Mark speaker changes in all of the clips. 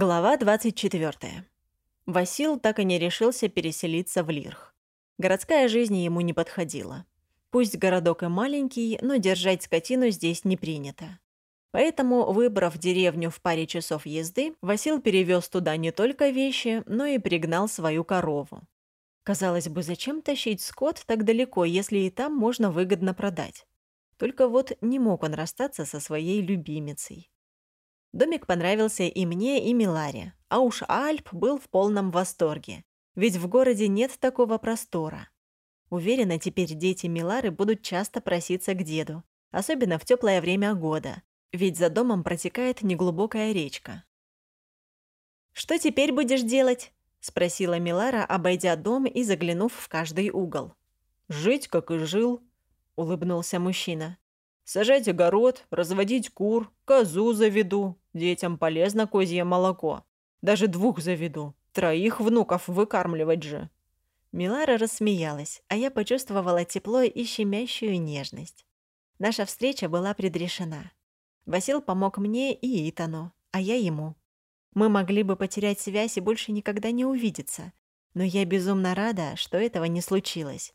Speaker 1: Глава 24. Васил так и не решился переселиться в Лирх. Городская жизнь ему не подходила. Пусть городок и маленький, но держать скотину здесь не принято. Поэтому, выбрав деревню в паре часов езды, Васил перевез туда не только вещи, но и пригнал свою корову. Казалось бы, зачем тащить скот так далеко, если и там можно выгодно продать? Только вот не мог он расстаться со своей любимицей. Домик понравился и мне, и Миларе, а уж Альп был в полном восторге, ведь в городе нет такого простора. Уверена, теперь дети Милары будут часто проситься к деду, особенно в теплое время года, ведь за домом протекает неглубокая речка. «Что теперь будешь делать?» — спросила Милара, обойдя дом и заглянув в каждый угол.
Speaker 2: «Жить, как и жил», — улыбнулся мужчина. Сажать огород, разводить кур, козу заведу. Детям полезно козье молоко. Даже двух заведу. Троих внуков выкармливать же».
Speaker 1: Милара рассмеялась, а я почувствовала тепло и щемящую нежность. Наша встреча была предрешена. Васил помог мне и Итану, а я ему. Мы могли бы потерять связь и больше никогда не увидеться, но я безумно рада, что этого не случилось.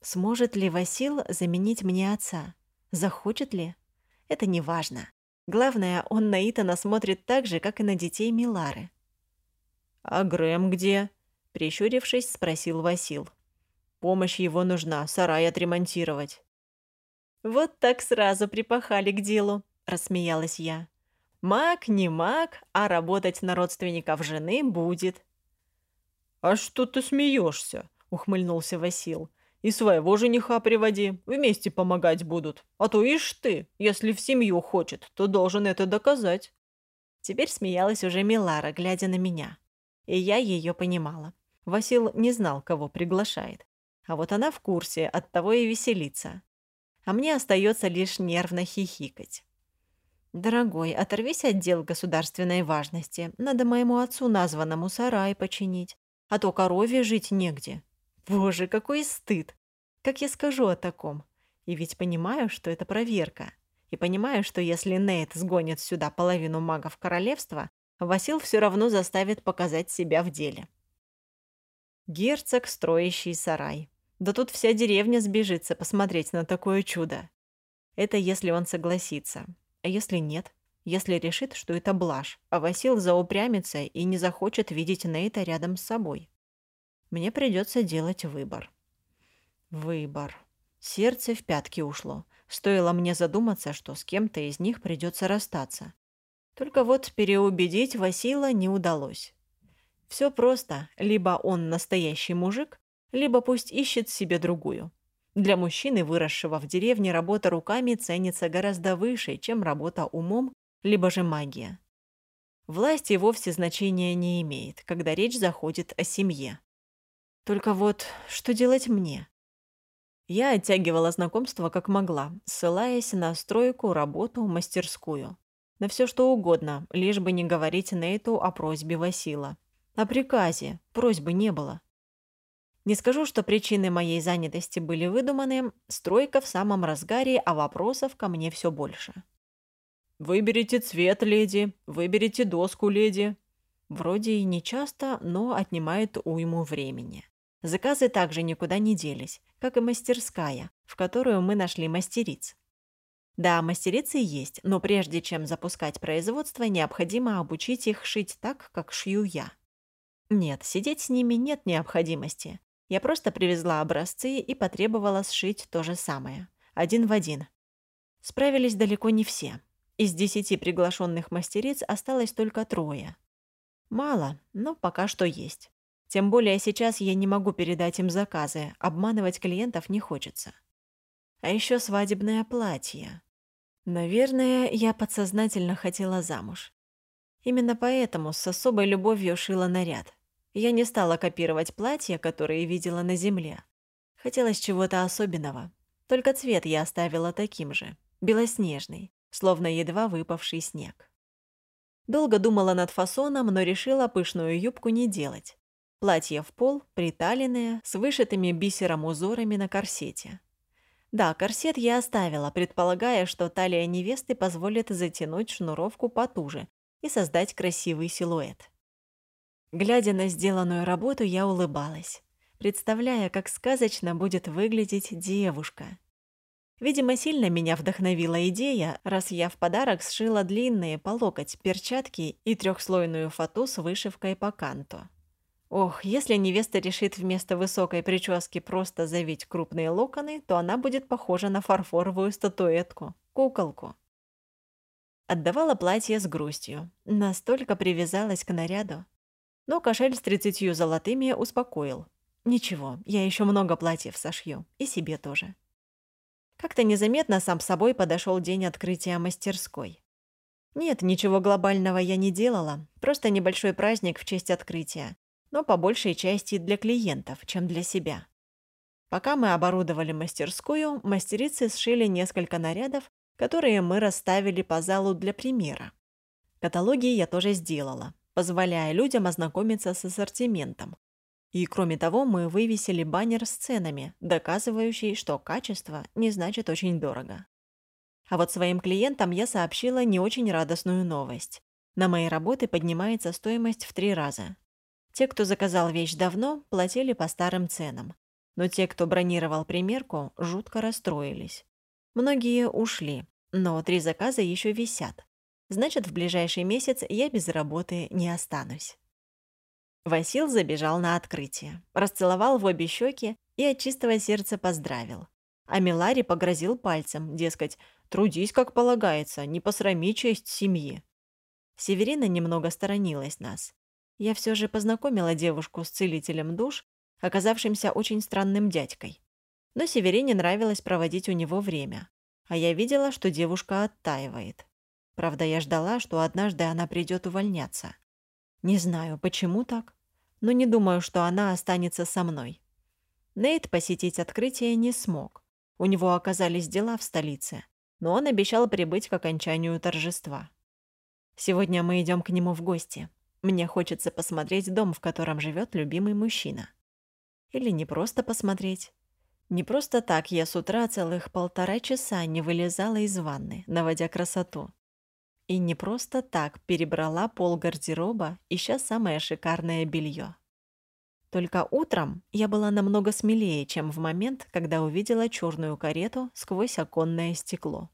Speaker 1: Сможет ли Васил заменить мне отца? Захочет ли? Это не важно. Главное, он на Итана смотрит так же, как и на детей Милары.
Speaker 2: «А Грэм где?» — прищурившись, спросил Васил. «Помощь его нужна, сарай отремонтировать».
Speaker 1: «Вот так сразу припахали к делу», — рассмеялась я. «Маг не маг, а работать на родственников жены будет».
Speaker 2: «А что ты смеешься?» — ухмыльнулся Васил. И своего жениха приводи, вместе помогать будут. А то ишь ты, если в семью хочет, то должен это доказать».
Speaker 1: Теперь смеялась уже Милара, глядя на меня. И я ее понимала. Васил не знал, кого приглашает. А вот она в курсе, оттого и веселится. А мне остается лишь нервно хихикать. «Дорогой, оторвись от дел государственной важности. Надо моему отцу названному сарай починить. А то корове жить негде. Боже, какой стыд! Как я скажу о таком? И ведь понимаю, что это проверка. И понимаю, что если Нейт сгонит сюда половину магов королевства, Васил все равно заставит показать себя в деле. Герцог, строящий сарай. Да тут вся деревня сбежится посмотреть на такое чудо. Это если он согласится. А если нет? Если решит, что это блажь, а Васил заупрямится и не захочет видеть Нейта рядом с собой. Мне придется делать выбор. Выбор. Сердце в пятки ушло. Стоило мне задуматься, что с кем-то из них придется расстаться. Только вот переубедить Васила не удалось. Все просто. Либо он настоящий мужик, либо пусть ищет себе другую. Для мужчины, выросшего в деревне, работа руками ценится гораздо выше, чем работа умом, либо же магия. Власть и вовсе значения не имеет, когда речь заходит о семье. Только вот что делать мне? Я оттягивала знакомство как могла, ссылаясь на стройку, работу, мастерскую. На все что угодно, лишь бы не говорить Нейту о просьбе Васила. О приказе, просьбы не было. Не скажу, что причины моей занятости были выдуманы, стройка в самом разгаре, а вопросов ко мне все больше.
Speaker 2: «Выберите цвет, леди, выберите доску, леди».
Speaker 1: Вроде и не часто, но отнимает уйму времени. Заказы также никуда не делись, как и мастерская, в которую мы нашли мастериц. Да, мастерицы есть, но прежде чем запускать производство, необходимо обучить их шить так, как шью я. Нет, сидеть с ними нет необходимости. Я просто привезла образцы и потребовала сшить то же самое. Один в один. Справились далеко не все. Из десяти приглашенных мастериц осталось только трое. Мало, но пока что есть. Тем более сейчас я не могу передать им заказы, обманывать клиентов не хочется. А еще свадебное платье. Наверное, я подсознательно хотела замуж. Именно поэтому с особой любовью шила наряд. Я не стала копировать платья, которые видела на земле. Хотелось чего-то особенного. Только цвет я оставила таким же, белоснежный, словно едва выпавший снег. Долго думала над фасоном, но решила пышную юбку не делать. Платье в пол, приталенное, с вышитыми бисером узорами на корсете. Да, корсет я оставила, предполагая, что талия невесты позволит затянуть шнуровку потуже, и создать красивый силуэт. Глядя на сделанную работу, я улыбалась, представляя, как сказочно будет выглядеть девушка. Видимо, сильно меня вдохновила идея, раз я в подарок сшила длинные по локоть перчатки и трехслойную фату с вышивкой по канту. Ох, если невеста решит вместо высокой прически просто завить крупные локоны, то она будет похожа на фарфоровую статуэтку, куколку. Отдавала платье с грустью, настолько привязалась к наряду. Но кошель с тридцатью золотыми успокоил. Ничего, я еще много платьев сошью, и себе тоже. Как-то незаметно сам собой подошел день открытия мастерской. Нет, ничего глобального я не делала, просто небольшой праздник в честь открытия, но по большей части для клиентов, чем для себя. Пока мы оборудовали мастерскую, мастерицы сшили несколько нарядов, которые мы расставили по залу для примера. Каталоги я тоже сделала, позволяя людям ознакомиться с ассортиментом. И кроме того, мы вывесили баннер с ценами, доказывающий, что качество не значит очень дорого. А вот своим клиентам я сообщила не очень радостную новость. На мои работы поднимается стоимость в три раза. Те, кто заказал вещь давно, платили по старым ценам. Но те, кто бронировал примерку, жутко расстроились. Многие ушли, но три заказа еще висят. Значит, в ближайший месяц я без работы не останусь. Васил забежал на открытие, расцеловал в обе щеки и от чистого сердца поздравил. А Милари погрозил пальцем, дескать, «Трудись, как полагается, не посрами честь семьи». Северина немного сторонилась нас. Я все же познакомила девушку с целителем душ, оказавшимся очень странным дядькой. Но Северине нравилось проводить у него время, а я видела, что девушка оттаивает. Правда, я ждала, что однажды она придет увольняться. Не знаю, почему так, но не думаю, что она останется со мной. Нейт посетить открытие не смог. У него оказались дела в столице, но он обещал прибыть к окончанию торжества. Сегодня мы идем к нему в гости. Мне хочется посмотреть дом, в котором живет любимый мужчина. Или не просто посмотреть. Не просто так я с утра целых полтора часа не вылезала из ванны, наводя красоту. И не просто так перебрала пол гардероба, ища самое шикарное белье. Только утром я была намного смелее, чем в момент, когда увидела черную карету сквозь оконное стекло.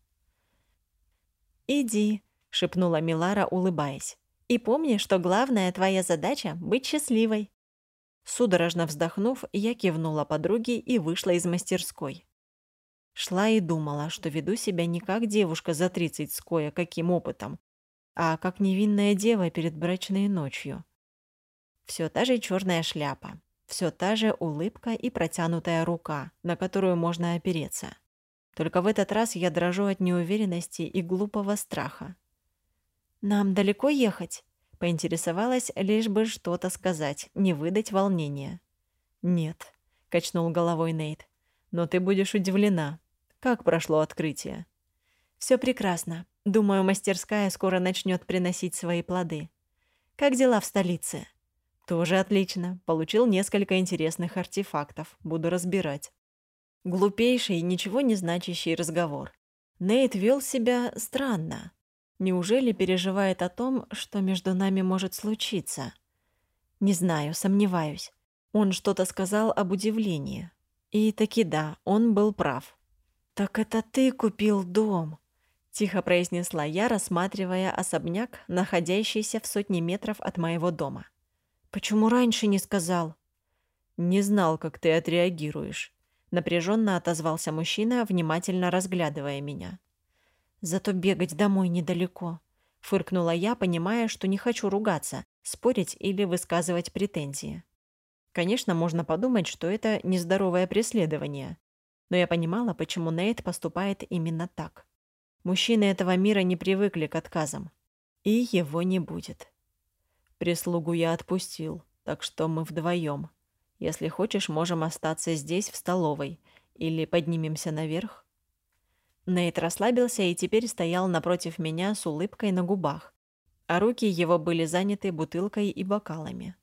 Speaker 1: «Иди», — шепнула Милара, улыбаясь. И помни, что главная твоя задача — быть счастливой». Судорожно вздохнув, я кивнула подруге и вышла из мастерской. Шла и думала, что веду себя не как девушка за тридцать с кое-каким опытом, а как невинная дева перед брачной ночью. Все та же черная шляпа, все та же улыбка и протянутая рука, на которую можно опереться. Только в этот раз я дрожу от неуверенности и глупого страха. «Нам далеко ехать?» — поинтересовалась, лишь бы что-то сказать, не выдать волнения. «Нет», — качнул головой Нейт. «Но ты будешь удивлена. Как прошло открытие?» Все прекрасно. Думаю, мастерская скоро начнет приносить свои плоды. Как дела в столице?» «Тоже отлично. Получил несколько интересных артефактов. Буду разбирать». Глупейший, ничего не значащий разговор. Нейт вел себя странно. Неужели переживает о том, что между нами может случиться? Не знаю, сомневаюсь. Он что-то сказал об удивлении. И таки да, он был прав. «Так это ты купил дом?» — тихо произнесла я, рассматривая особняк, находящийся в сотне метров от моего дома. «Почему раньше не сказал?» «Не знал, как ты отреагируешь», — напряженно отозвался мужчина, внимательно разглядывая меня. Зато бегать домой недалеко. Фыркнула я, понимая, что не хочу ругаться, спорить или высказывать претензии. Конечно, можно подумать, что это нездоровое преследование. Но я понимала, почему Нейт поступает именно так. Мужчины этого мира не привыкли к отказам. И его не будет. Прислугу я отпустил, так что мы вдвоем. Если хочешь, можем остаться здесь, в столовой, или поднимемся наверх. Нейт расслабился и теперь стоял напротив меня с улыбкой на губах, а руки его были заняты бутылкой и бокалами.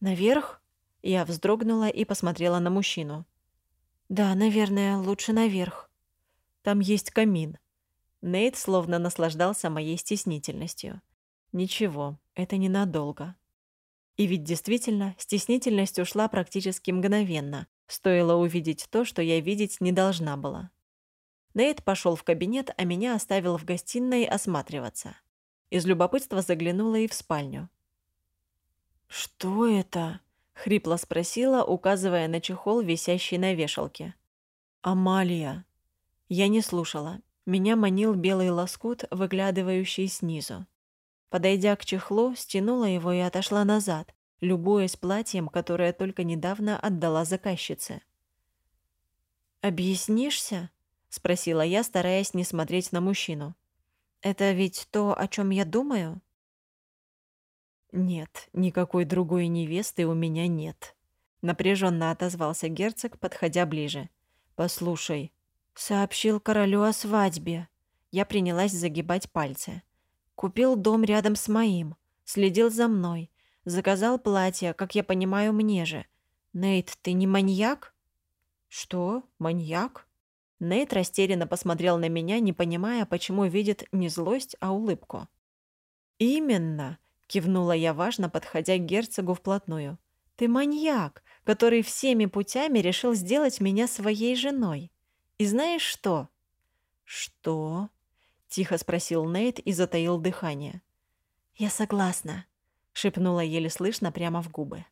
Speaker 1: «Наверх?» Я вздрогнула и посмотрела на мужчину. «Да, наверное, лучше наверх. Там есть камин». Нейт словно наслаждался моей стеснительностью. Ничего, это ненадолго. И ведь действительно, стеснительность ушла практически мгновенно. Стоило увидеть то, что я видеть не должна была. Нейт пошел в кабинет, а меня оставил в гостиной осматриваться. Из любопытства заглянула и в спальню.
Speaker 2: «Что это?» — хрипло спросила, указывая на чехол, висящий на вешалке. «Амалия». Я не слушала. Меня манил белый лоскут, выглядывающий снизу. Подойдя к чехлу, стянула его и отошла назад, любуясь платьем, которое только недавно отдала заказчице. «Объяснишься?» — спросила я, стараясь не смотреть на мужчину. «Это ведь то, о чем я думаю?» «Нет, никакой другой невесты у меня нет», — напряженно отозвался герцог, подходя ближе. «Послушай, сообщил королю о свадьбе». Я принялась загибать пальцы. Купил дом рядом с моим, следил за мной, заказал платье, как я понимаю, мне же. Нейт, ты не маньяк? Что? Маньяк? Нейт растерянно посмотрел на меня, не понимая, почему видит не злость, а улыбку. Именно, кивнула я важно, подходя к герцогу вплотную. Ты маньяк, который всеми путями решил сделать меня своей женой. И знаешь что? Что? Тихо спросил Нейт и затаил дыхание. «Я согласна», — шепнула еле слышно прямо в губы.